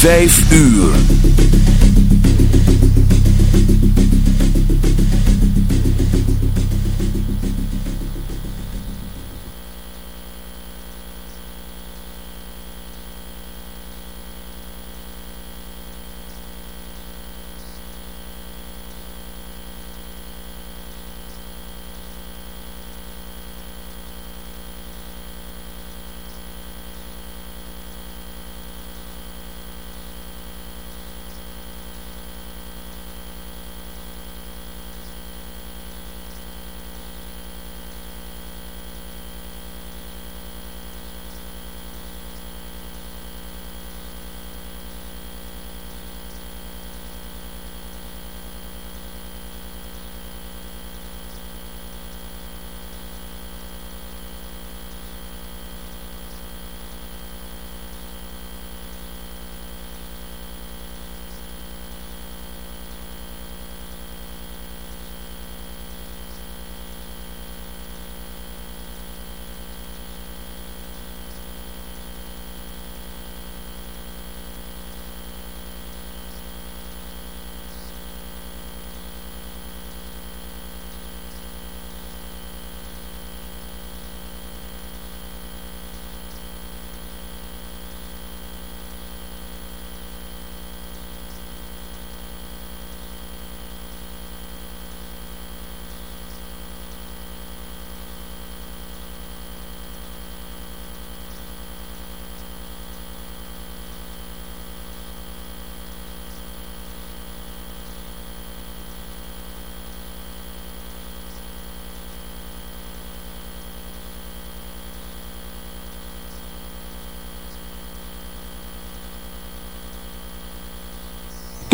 5 uur.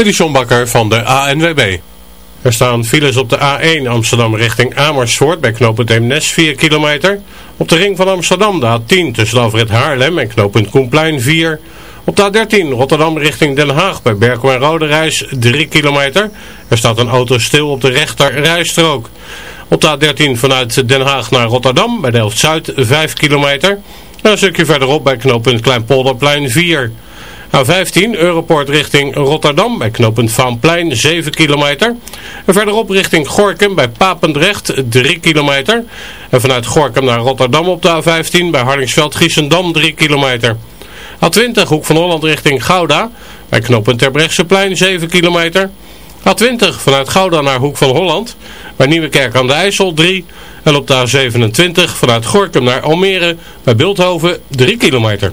Dit is van de ANWB. Er staan files op de A1 Amsterdam richting Amersfoort bij knooppunt Eemnes 4 kilometer. Op de ring van Amsterdam de A10 tussen Alfred Haarlem en knooppunt Koenplein 4. Op de A13 Rotterdam richting Den Haag bij Berkel en Roderijs 3 kilometer. Er staat een auto stil op de rechter rijstrook. Op de A13 vanuit Den Haag naar Rotterdam bij Delft-Zuid 5 kilometer. En een stukje verderop bij knooppunt Kleinpolderplein 4 A15 Europort richting Rotterdam bij knooppunt Vaanplein 7 kilometer. En verderop richting Gorkum bij Papendrecht 3 kilometer. En vanuit Gorkum naar Rotterdam op de A15 bij Hardingsveld-Giessendam 3 kilometer. A20 Hoek van Holland richting Gouda bij knooppunt Terbrechtseplein 7 kilometer. A20 vanuit Gouda naar Hoek van Holland bij Nieuwekerk aan de IJssel 3 en op de A27 vanuit Gorkum naar Almere bij Beeldhoven 3 kilometer.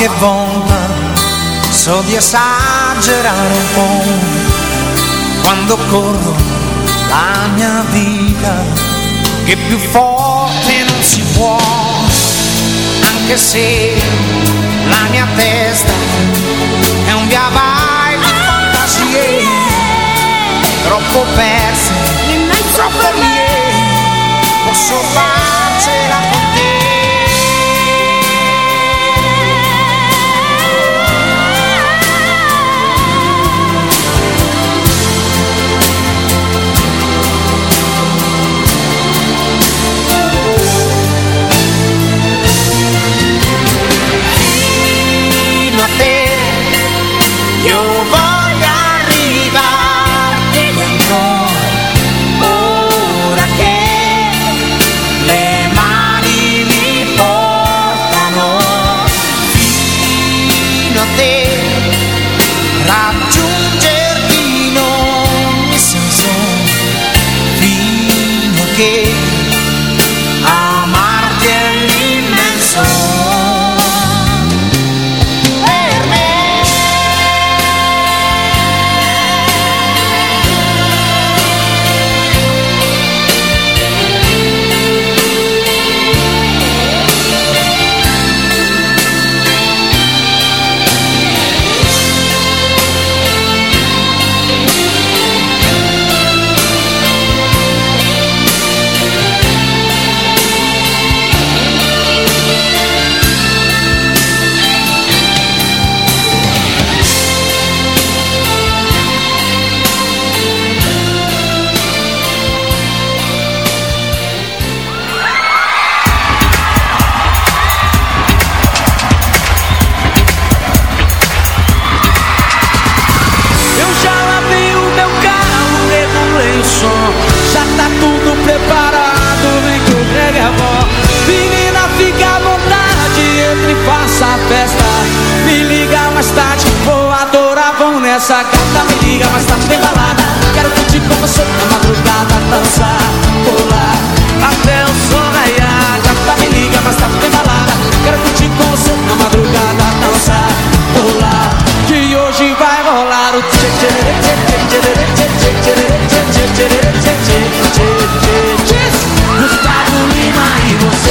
Qualche volta so di esagerare un po' quando corro la mia vita, che più forte non si può, anche se la mia testa vão nessa gata Me liga mais tarde, tem balada Quero curtir com você na madrugada Dançar, pular, até o sol raiar Gata, me liga mais tarde, tem balada Quero curtir com você na madrugada Dançar, pular, que hoje vai rolar o Gustavo Lima e você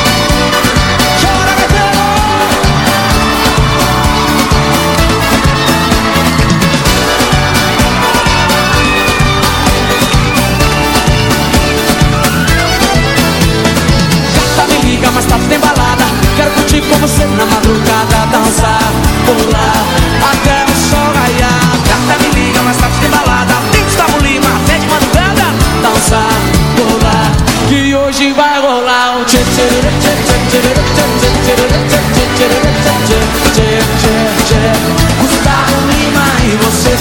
Gustavo Lima e você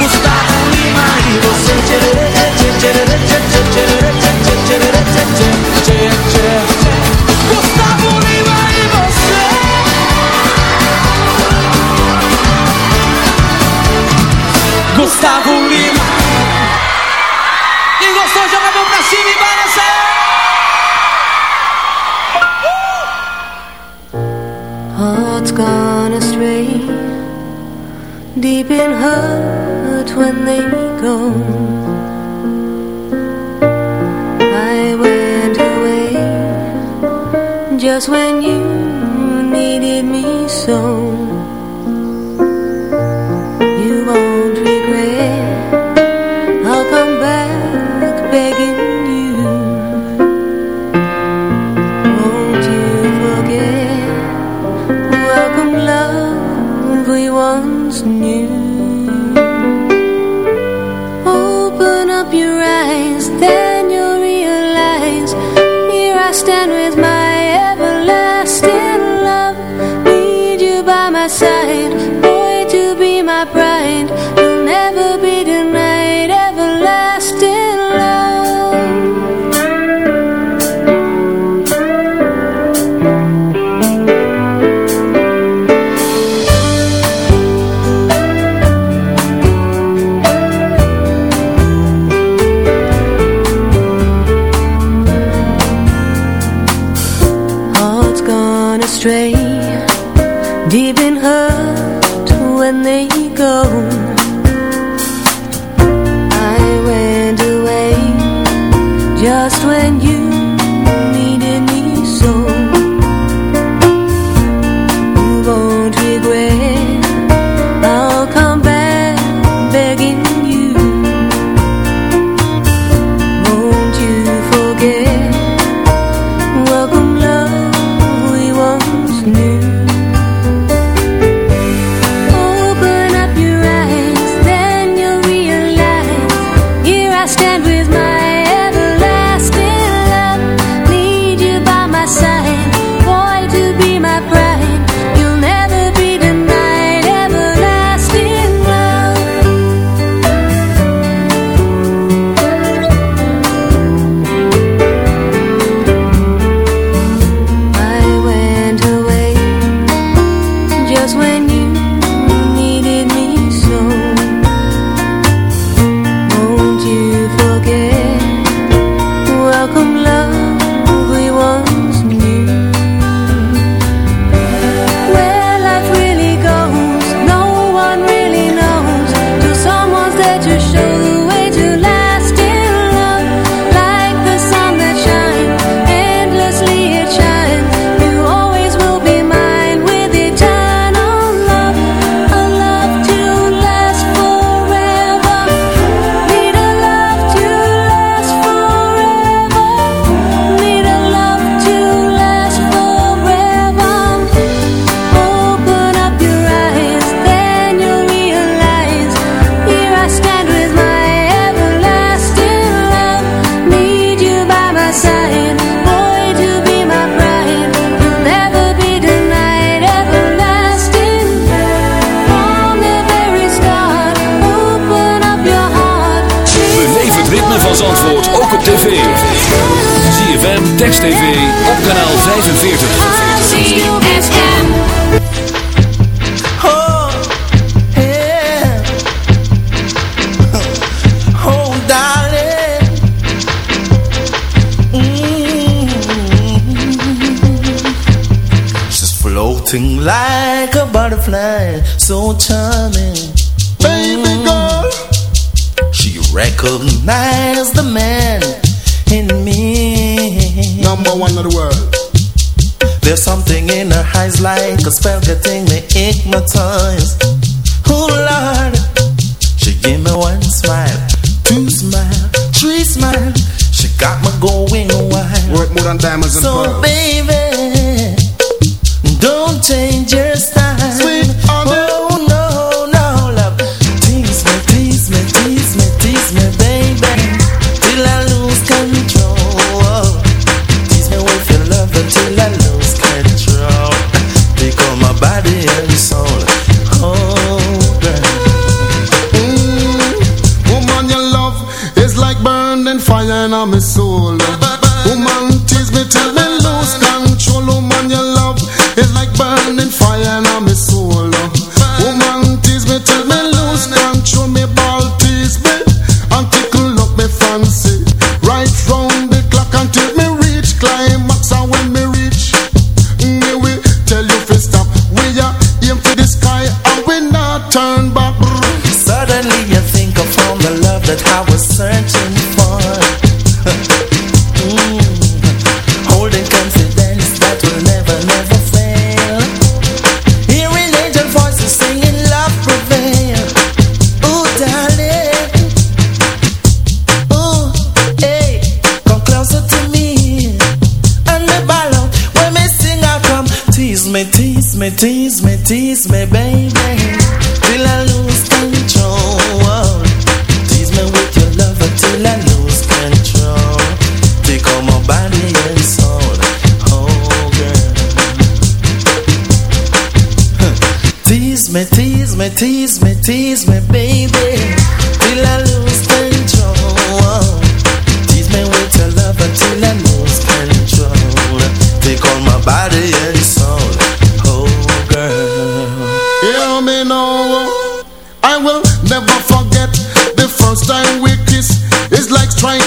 Gustavo Lima e você hurt when they go. Just when you needed me so. You won't regret I'll come back begging you. Won't you forget Welcome love we once knew?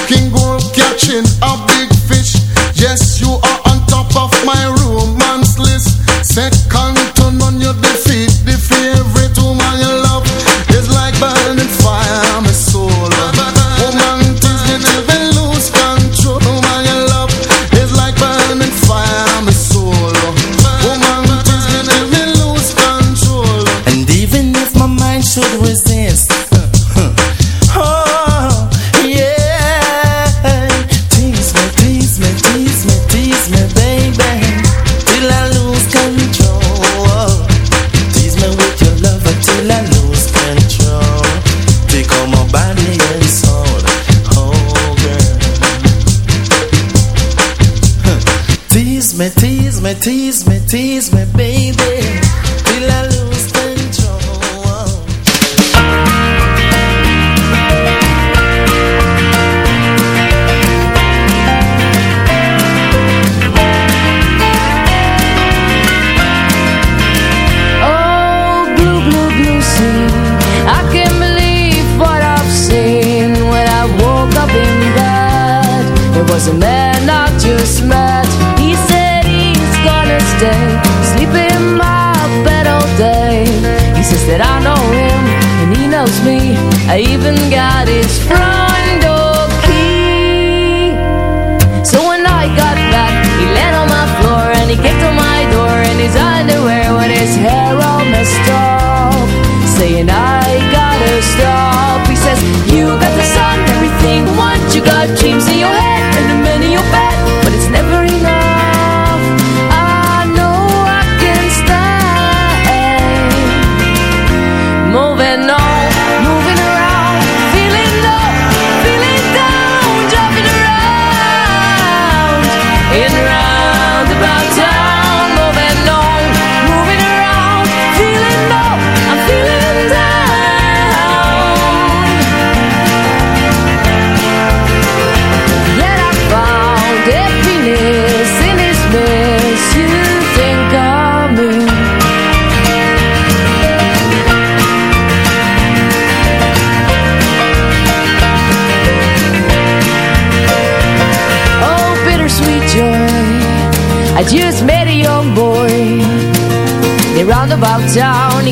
Striking gold, catching a big fish. Yes, you are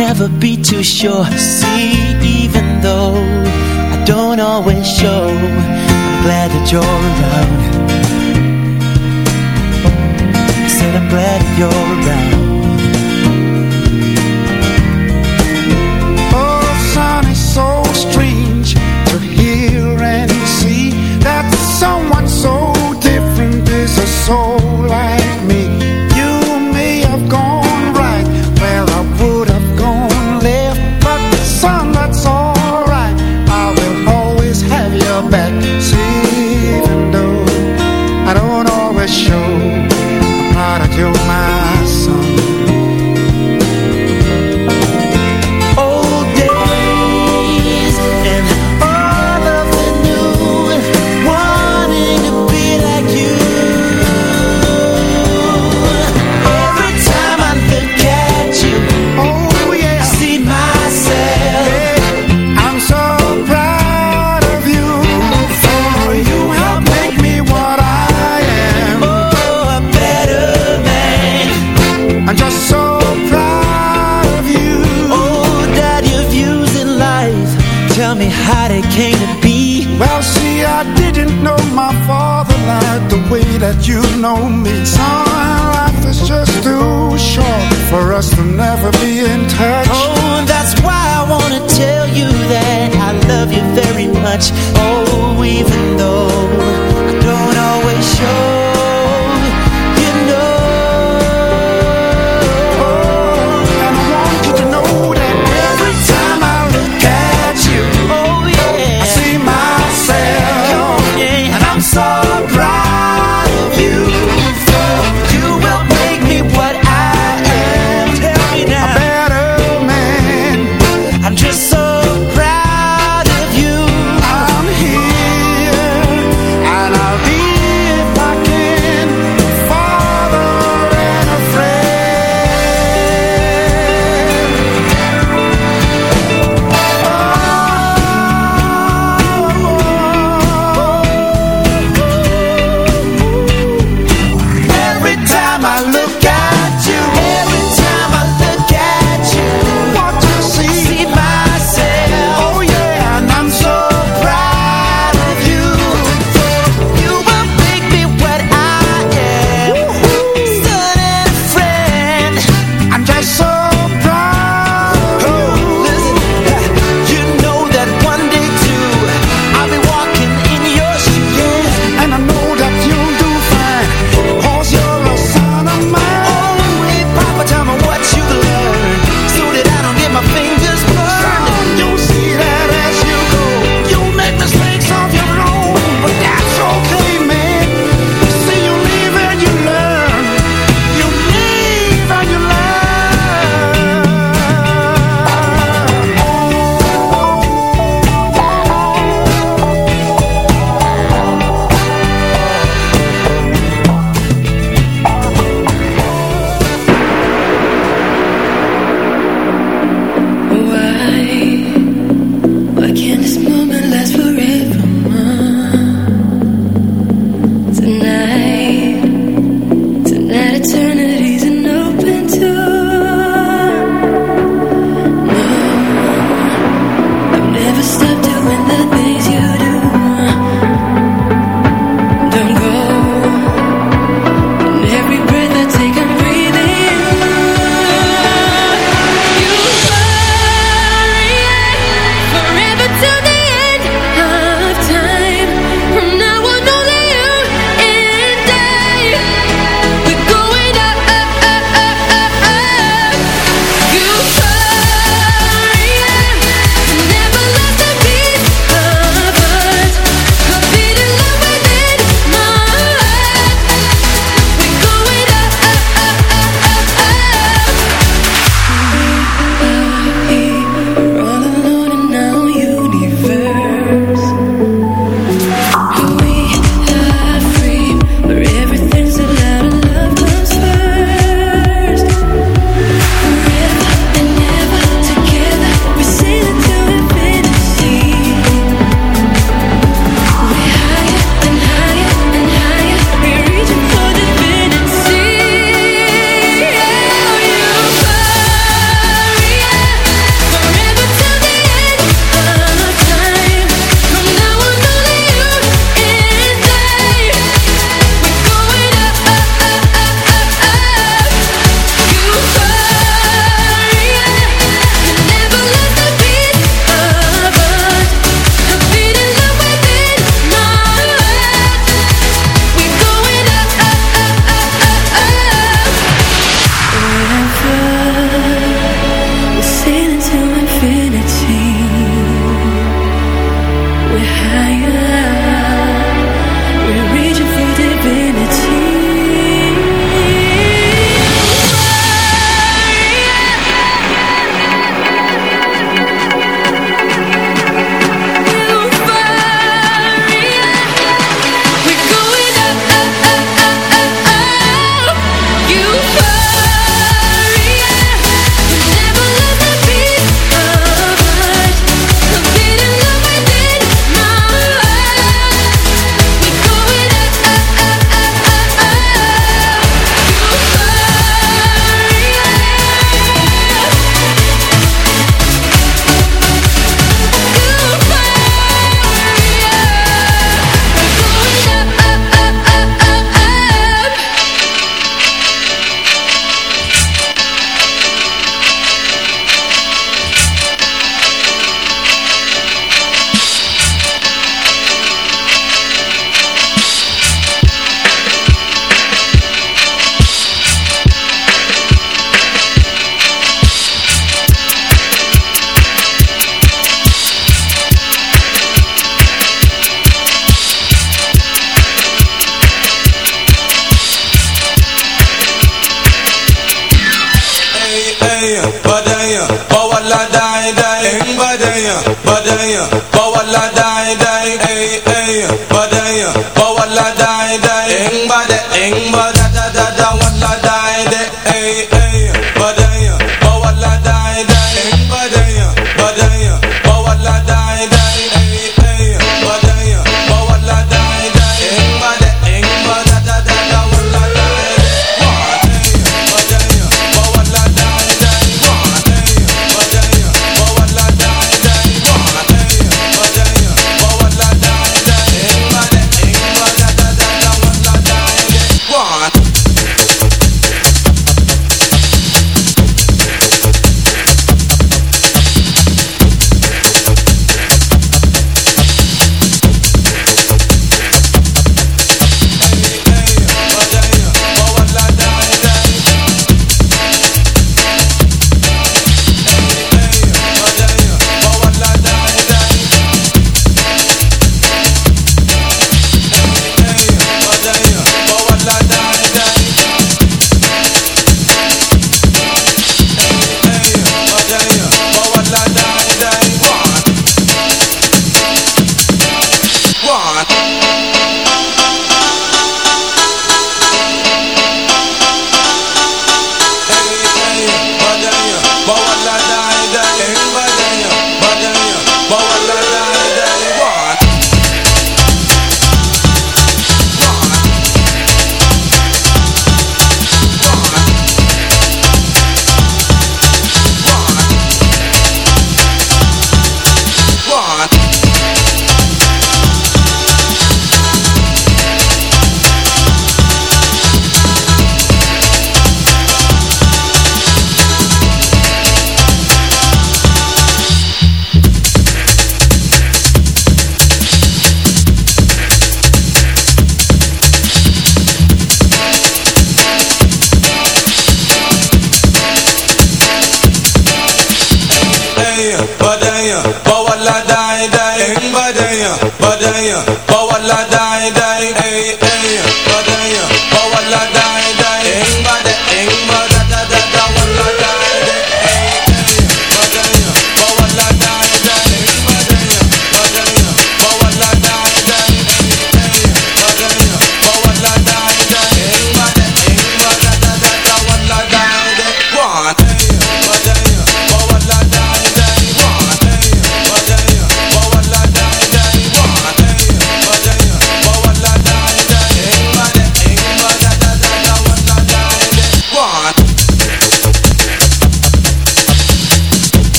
never be too sure. See, even though I don't always show I'm glad that you're around. Said I'm glad that you're around. Oh, someone so different is a soul.